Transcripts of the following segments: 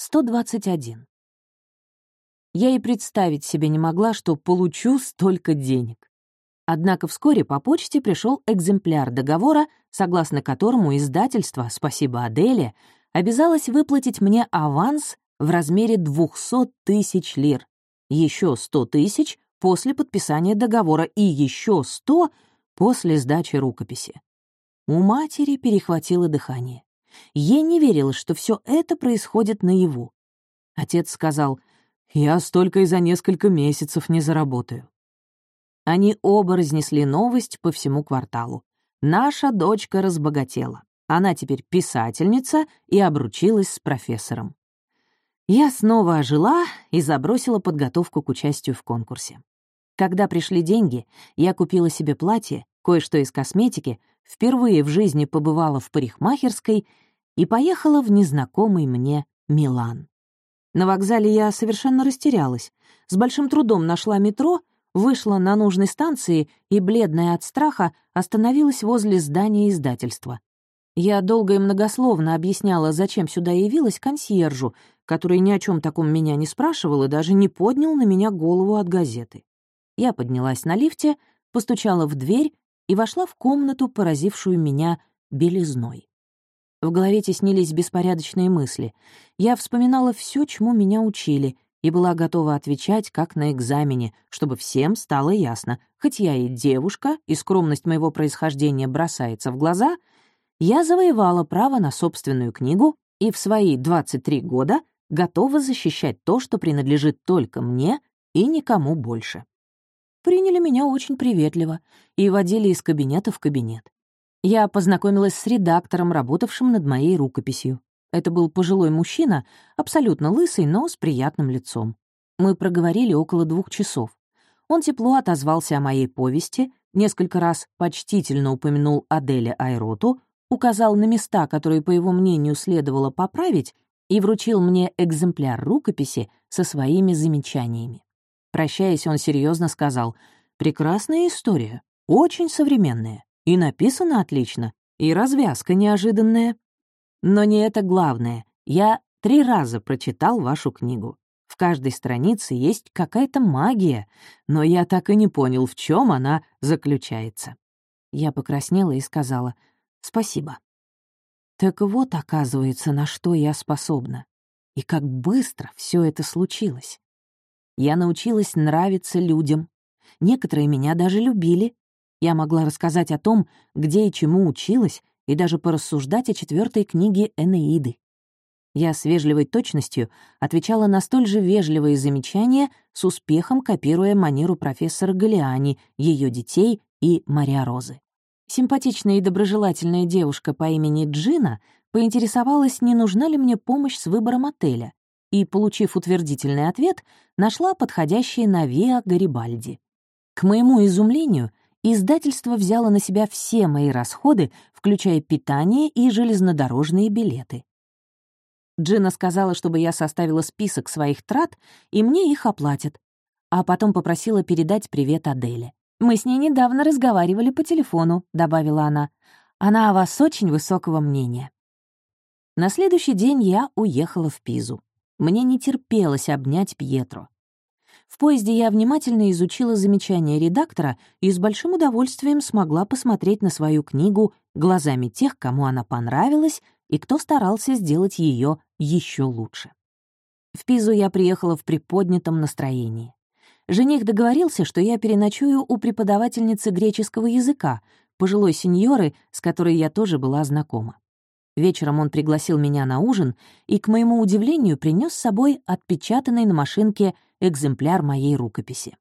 121. Я и представить себе не могла, что получу столько денег. Однако вскоре по почте пришел экземпляр договора, согласно которому издательство «Спасибо, Аделе» обязалось выплатить мне аванс в размере 200 тысяч лир, еще 100 тысяч после подписания договора и еще 100 после сдачи рукописи. У матери перехватило дыхание. Ей не верилось, что все это происходит наяву. Отец сказал, «Я столько и за несколько месяцев не заработаю». Они оба разнесли новость по всему кварталу. Наша дочка разбогатела. Она теперь писательница и обручилась с профессором. Я снова ожила и забросила подготовку к участию в конкурсе. Когда пришли деньги, я купила себе платье, кое-что из косметики, впервые в жизни побывала в парикмахерской и поехала в незнакомый мне Милан. На вокзале я совершенно растерялась. С большим трудом нашла метро, вышла на нужной станции и, бледная от страха, остановилась возле здания издательства. Я долго и многословно объясняла, зачем сюда явилась консьержу, который ни о чем таком меня не спрашивал и даже не поднял на меня голову от газеты. Я поднялась на лифте, постучала в дверь и вошла в комнату, поразившую меня белизной. В голове теснились беспорядочные мысли. Я вспоминала все, чему меня учили, и была готова отвечать, как на экзамене, чтобы всем стало ясно. Хоть я и девушка, и скромность моего происхождения бросается в глаза, я завоевала право на собственную книгу и в свои 23 года готова защищать то, что принадлежит только мне и никому больше. Приняли меня очень приветливо и водили из кабинета в кабинет. Я познакомилась с редактором, работавшим над моей рукописью. Это был пожилой мужчина, абсолютно лысый, но с приятным лицом. Мы проговорили около двух часов. Он тепло отозвался о моей повести, несколько раз почтительно упомянул Аделе Айроту, указал на места, которые, по его мнению, следовало поправить, и вручил мне экземпляр рукописи со своими замечаниями. Прощаясь, он серьезно сказал, «Прекрасная история, очень современная, и написана отлично, и развязка неожиданная. Но не это главное. Я три раза прочитал вашу книгу. В каждой странице есть какая-то магия, но я так и не понял, в чем она заключается». Я покраснела и сказала «Спасибо». Так вот, оказывается, на что я способна. И как быстро все это случилось. Я научилась нравиться людям. Некоторые меня даже любили. Я могла рассказать о том, где и чему училась, и даже порассуждать о четвертой книге Энеиды. Я с вежливой точностью отвечала на столь же вежливые замечания, с успехом копируя манеру профессора Галиани, ее детей и Мария Розы. Симпатичная и доброжелательная девушка по имени Джина поинтересовалась, не нужна ли мне помощь с выбором отеля, и, получив утвердительный ответ, нашла подходящий на Виа Гарибальди. К моему изумлению, издательство взяло на себя все мои расходы, включая питание и железнодорожные билеты. Джина сказала, чтобы я составила список своих трат, и мне их оплатят, а потом попросила передать привет Аделе. «Мы с ней недавно разговаривали по телефону», — добавила она. «Она о вас очень высокого мнения». На следующий день я уехала в Пизу. Мне не терпелось обнять Пьетро. В поезде я внимательно изучила замечания редактора и с большим удовольствием смогла посмотреть на свою книгу глазами тех, кому она понравилась и кто старался сделать ее еще лучше. В Пизу я приехала в приподнятом настроении. Жених договорился, что я переночую у преподавательницы греческого языка, пожилой сеньоры, с которой я тоже была знакома. Вечером он пригласил меня на ужин и, к моему удивлению, принес с собой отпечатанный на машинке экземпляр моей рукописи.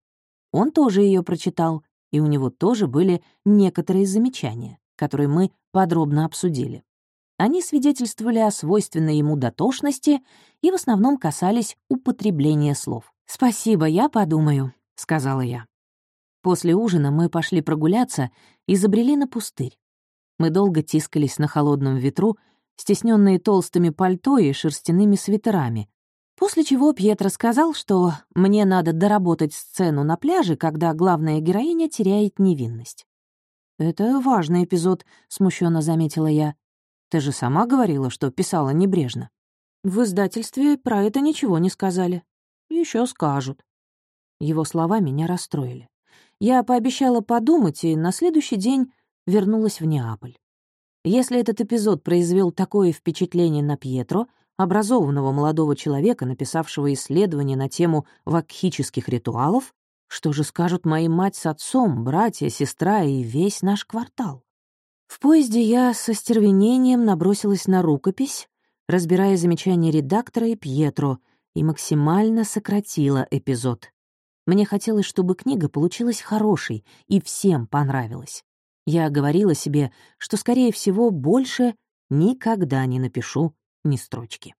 Он тоже ее прочитал, и у него тоже были некоторые замечания, которые мы подробно обсудили. Они свидетельствовали о свойственной ему дотошности и в основном касались употребления слов. «Спасибо, я подумаю», — сказала я. После ужина мы пошли прогуляться и забрели на пустырь. Мы долго тискались на холодном ветру, стесненные толстыми пальто и шерстяными свитерами, после чего Пьетро сказал, что мне надо доработать сцену на пляже, когда главная героиня теряет невинность. «Это важный эпизод», — смущенно заметила я. «Ты же сама говорила, что писала небрежно». В издательстве про это ничего не сказали. Еще скажут. Его слова меня расстроили. Я пообещала подумать, и на следующий день вернулась в Неаполь. Если этот эпизод произвел такое впечатление на Пьетро, образованного молодого человека, написавшего исследование на тему вакхических ритуалов, что же скажут мои мать с отцом, братья, сестра и весь наш квартал? В поезде я со стервенением набросилась на рукопись, разбирая замечания редактора и Пьетро, и максимально сократила эпизод. Мне хотелось, чтобы книга получилась хорошей и всем понравилась. Я говорила себе, что, скорее всего, больше никогда не напишу ни строчки.